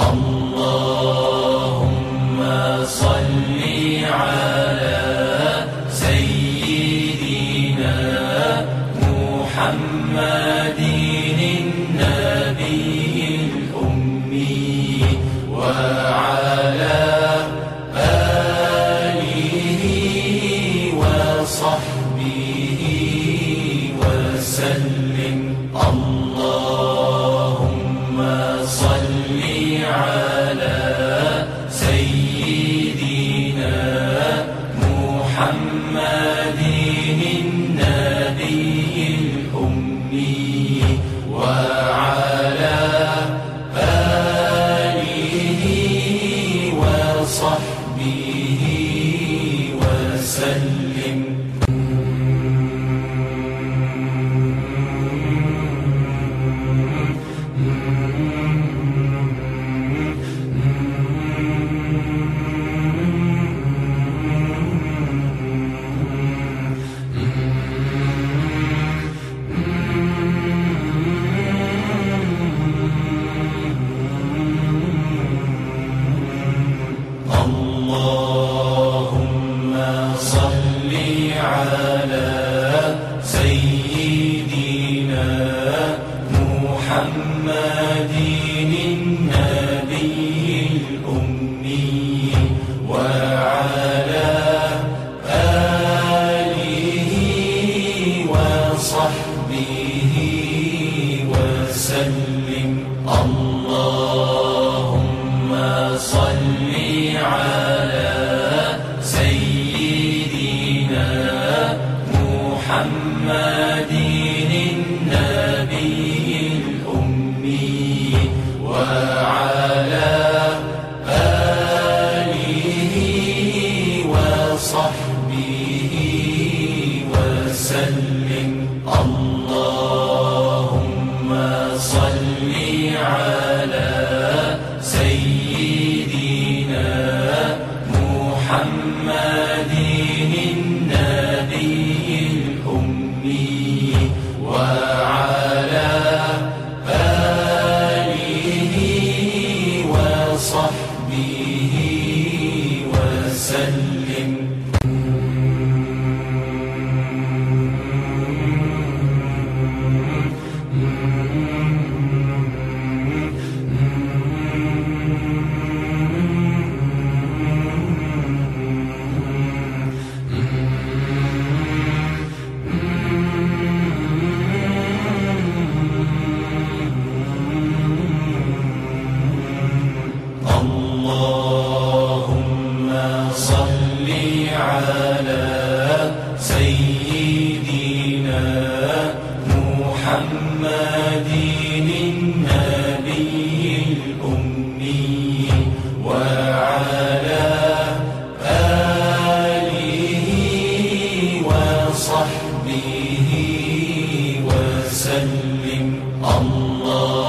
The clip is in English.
Allah Allah